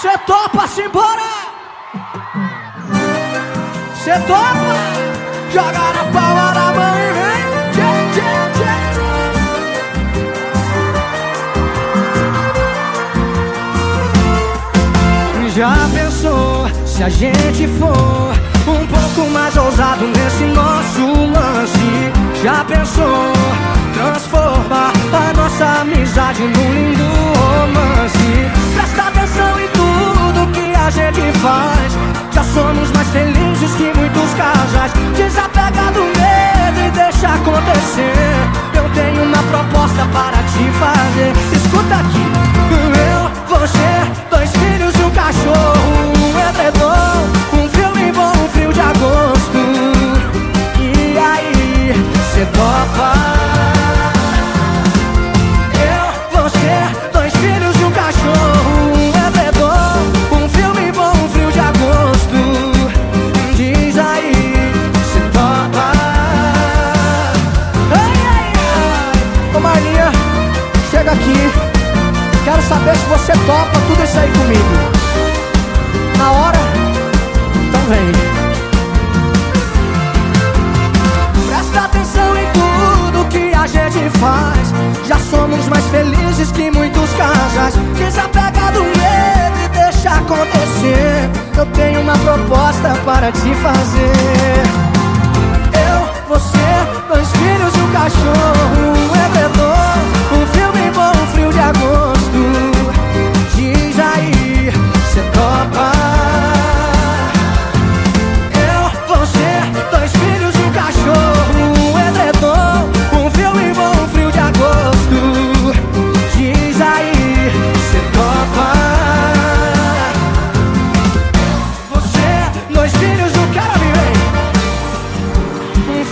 Cê topa-se embora? Cê topa? Joga na palma da mão e vem. Já pensou se a gente for um pouco mais ousado nesse nosso lance? Já pensou transformar a nossa amizade num somos mais felizes que muitos casais. Aqui. Quero saber se você topa tudo isso aí comigo. Na hora? Então vem. Presta atenção em tudo que a gente faz. Já somos mais felizes que muitos casais. Desapega do medo e deixa acontecer. Eu tenho uma proposta para te fazer. Eu, você, dois filhos e um cachorro,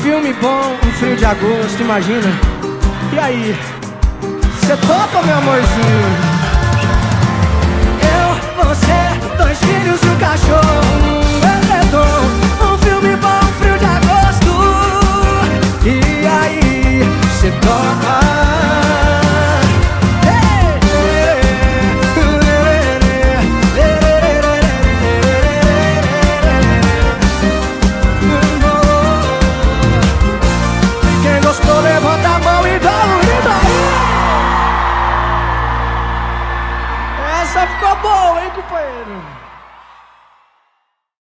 filme bom, um frio de agosto, imagina. E aí? Cê topa, meu amorzinho? Eu, você, dois filhos e um cachorro, gostou, levanta a mão e dá um aí. Essa ficou boa, hein, companheiro?